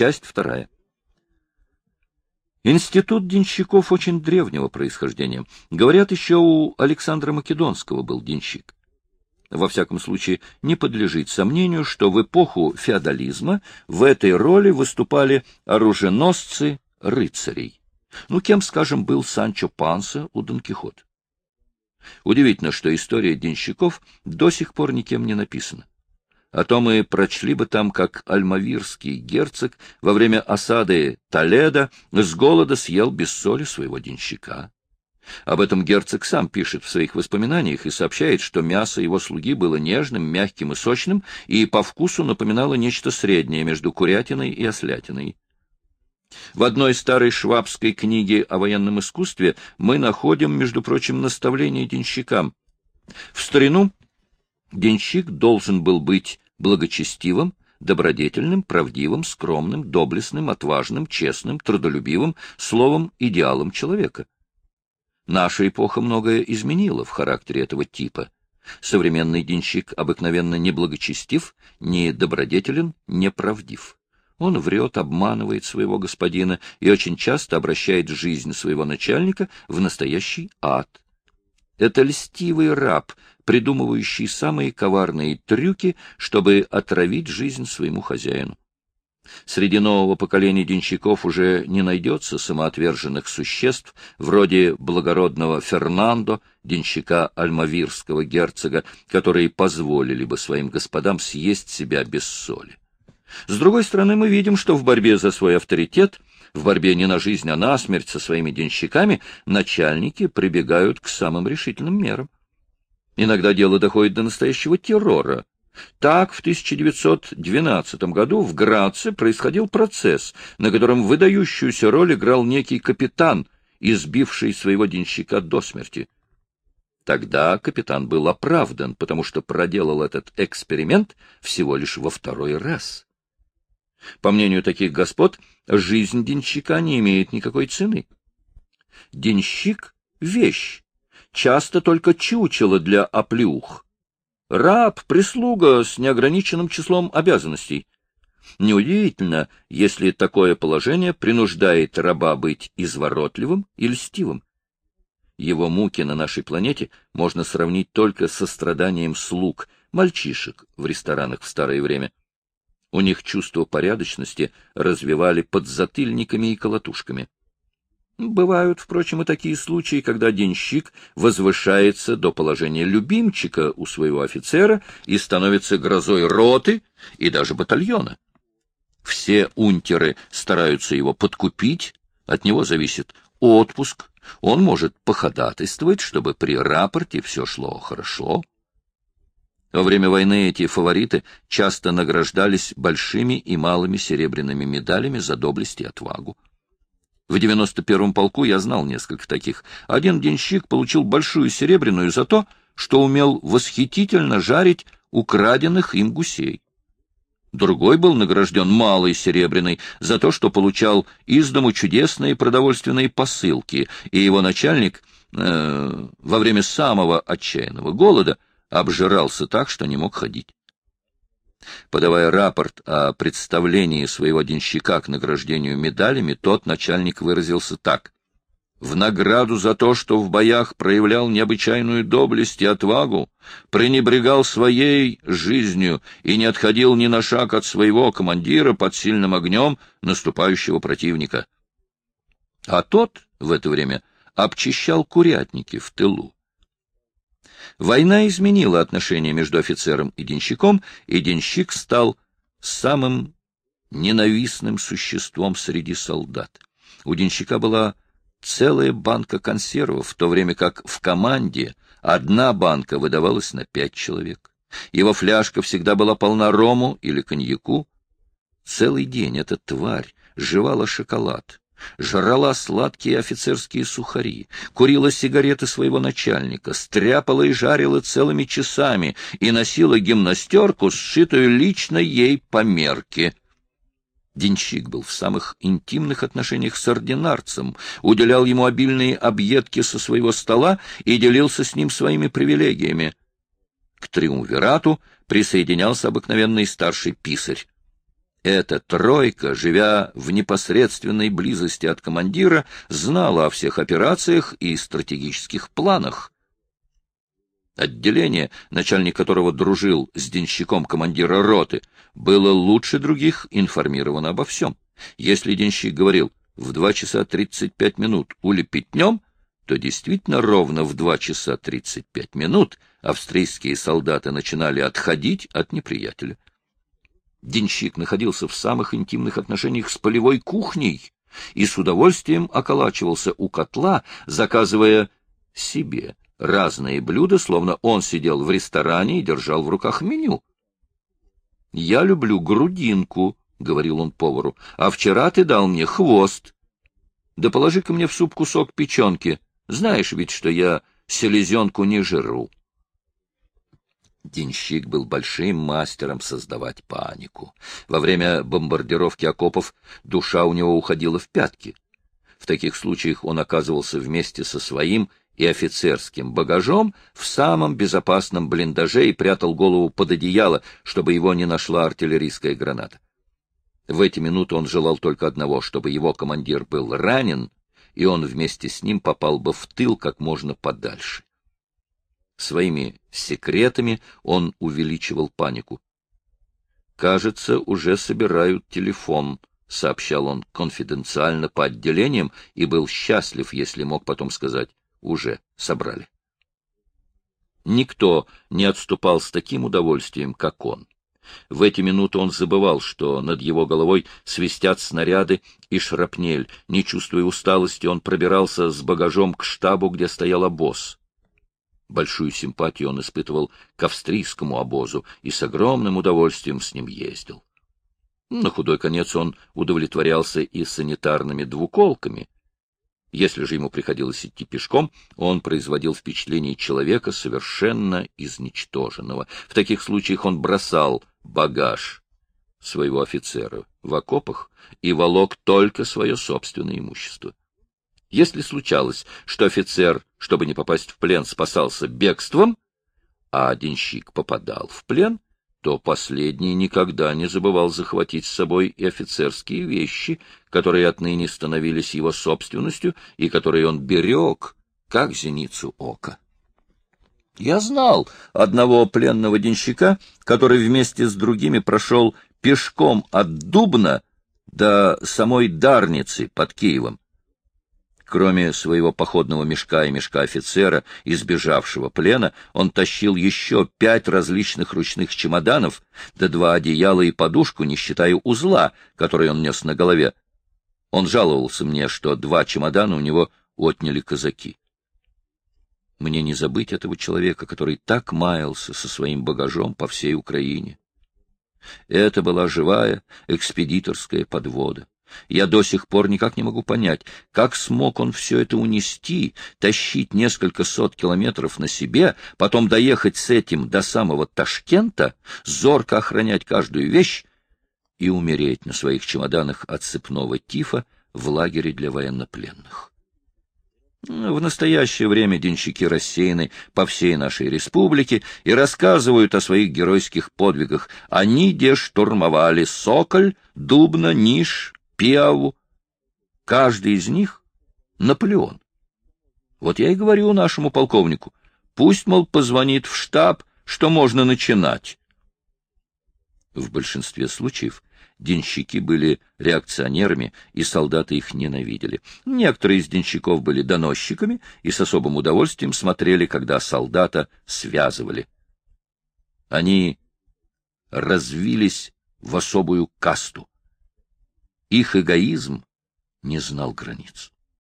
Часть вторая. Институт денщиков очень древнего происхождения. Говорят, еще у Александра Македонского был денщик. Во всяком случае, не подлежит сомнению, что в эпоху феодализма в этой роли выступали оруженосцы рыцарей. Ну, кем, скажем, был Санчо Панса у Дон Кихота? Удивительно, что история денщиков до сих пор никем не написана. А то мы прочли бы там, как альмавирский герцог во время осады Толеда с голода съел без соли своего денщика. Об этом герцог сам пишет в своих воспоминаниях и сообщает, что мясо его слуги было нежным, мягким и сочным, и по вкусу напоминало нечто среднее между курятиной и ослятиной. В одной старой швабской книге о военном искусстве мы находим, между прочим, наставление денщикам. В старину денщик должен был быть благочестивым, добродетельным, правдивым, скромным, доблестным, отважным, честным, трудолюбивым, словом, идеалом человека. Наша эпоха многое изменила в характере этого типа. Современный денщик обыкновенно не благочестив, не добродетелен, не правдив. Он врет, обманывает своего господина и очень часто обращает жизнь своего начальника в настоящий ад. Это льстивый раб, придумывающий самые коварные трюки, чтобы отравить жизнь своему хозяину. Среди нового поколения денщиков уже не найдется самоотверженных существ, вроде благородного Фернандо, денщика альмавирского герцога, которые позволили бы своим господам съесть себя без соли. С другой стороны, мы видим, что в борьбе за свой авторитет, в борьбе не на жизнь, а на смерть со своими денщиками, начальники прибегают к самым решительным мерам. Иногда дело доходит до настоящего террора. Так, в 1912 году в Граце происходил процесс, на котором выдающуюся роль играл некий капитан, избивший своего денщика до смерти. Тогда капитан был оправдан, потому что проделал этот эксперимент всего лишь во второй раз. По мнению таких господ, жизнь денщика не имеет никакой цены. Денщик — вещь, часто только чучело для оплюх. Раб — прислуга с неограниченным числом обязанностей. Неудивительно, если такое положение принуждает раба быть изворотливым и льстивым. Его муки на нашей планете можно сравнить только со страданием слуг, мальчишек в ресторанах в старое время. У них чувство порядочности развивали подзатыльниками и колотушками. Бывают, впрочем, и такие случаи, когда денщик возвышается до положения любимчика у своего офицера и становится грозой роты и даже батальона. Все унтеры стараются его подкупить, от него зависит отпуск, он может походатайствовать, чтобы при рапорте все шло хорошо. Во время войны эти фавориты часто награждались большими и малыми серебряными медалями за доблесть и отвагу. В 91-м полку я знал несколько таких. Один денщик получил большую серебряную за то, что умел восхитительно жарить украденных им гусей. Другой был награжден малой серебряной за то, что получал из дому чудесные продовольственные посылки, и его начальник э, во время самого отчаянного голода обжирался так, что не мог ходить. Подавая рапорт о представлении своего денщика к награждению медалями, тот начальник выразился так. В награду за то, что в боях проявлял необычайную доблесть и отвагу, пренебрегал своей жизнью и не отходил ни на шаг от своего командира под сильным огнем наступающего противника. А тот в это время обчищал курятники в тылу. Война изменила отношения между офицером и денщиком, и денщик стал самым ненавистным существом среди солдат. У денщика была целая банка консервов, в то время как в команде одна банка выдавалась на пять человек. Его фляжка всегда была полна рому или коньяку. Целый день эта тварь жевала шоколад, жрала сладкие офицерские сухари, курила сигареты своего начальника, стряпала и жарила целыми часами и носила гимнастерку, сшитую лично ей по мерке. Денщик был в самых интимных отношениях с ординарцем, уделял ему обильные объедки со своего стола и делился с ним своими привилегиями. К триумвирату присоединялся обыкновенный старший писарь. Эта тройка, живя в непосредственной близости от командира, знала о всех операциях и стратегических планах. Отделение, начальник которого дружил с денщиком командира роты, было лучше других информировано обо всем. Если денщик говорил «в два часа тридцать пять минут улепетнем», то действительно ровно в два часа тридцать пять минут австрийские солдаты начинали отходить от неприятеля. Денщик находился в самых интимных отношениях с полевой кухней и с удовольствием околачивался у котла, заказывая себе разные блюда, словно он сидел в ресторане и держал в руках меню. — Я люблю грудинку, — говорил он повару, — а вчера ты дал мне хвост. Да положи-ка мне в суп кусок печенки. Знаешь ведь, что я селезенку не жру. Денщик был большим мастером создавать панику. Во время бомбардировки окопов душа у него уходила в пятки. В таких случаях он оказывался вместе со своим и офицерским багажом в самом безопасном блиндаже и прятал голову под одеяло, чтобы его не нашла артиллерийская граната. В эти минуты он желал только одного, чтобы его командир был ранен, и он вместе с ним попал бы в тыл как можно подальше. Своими секретами он увеличивал панику. «Кажется, уже собирают телефон», — сообщал он конфиденциально по отделениям и был счастлив, если мог потом сказать «уже собрали». Никто не отступал с таким удовольствием, как он. В эти минуты он забывал, что над его головой свистят снаряды и шрапнель. Не чувствуя усталости, он пробирался с багажом к штабу, где стоял обоз. Большую симпатию он испытывал к австрийскому обозу и с огромным удовольствием с ним ездил. На худой конец он удовлетворялся и санитарными двуколками. Если же ему приходилось идти пешком, он производил впечатление человека совершенно изничтоженного. В таких случаях он бросал багаж своего офицера в окопах и волок только свое собственное имущество. Если случалось, что офицер, чтобы не попасть в плен, спасался бегством, а денщик попадал в плен, то последний никогда не забывал захватить с собой и офицерские вещи, которые отныне становились его собственностью и которые он берег, как зеницу ока. Я знал одного пленного денщика, который вместе с другими прошел пешком от Дубна до самой Дарницы под Киевом. Кроме своего походного мешка и мешка офицера, избежавшего плена, он тащил еще пять различных ручных чемоданов, да два одеяла и подушку, не считая узла, который он нес на голове. Он жаловался мне, что два чемодана у него отняли казаки. Мне не забыть этого человека, который так маялся со своим багажом по всей Украине. Это была живая экспедиторская подвода. Я до сих пор никак не могу понять, как смог он все это унести, тащить несколько сот километров на себе, потом доехать с этим до самого Ташкента, зорко охранять каждую вещь и умереть на своих чемоданах от сыпного тифа в лагере для военнопленных. В настоящее время денщики рассеяны по всей нашей республике и рассказывают о своих геройских подвигах. Они где штурмовали Соколь, Дубна, Ниш, Пиаву. Каждый из них — Наполеон. Вот я и говорю нашему полковнику, пусть, мол, позвонит в штаб, что можно начинать. В большинстве случаев денщики были реакционерами, и солдаты их ненавидели. Некоторые из денщиков были доносчиками и с особым удовольствием смотрели, когда солдата связывали. Они развились в особую касту. Их эгоизм не знал границ.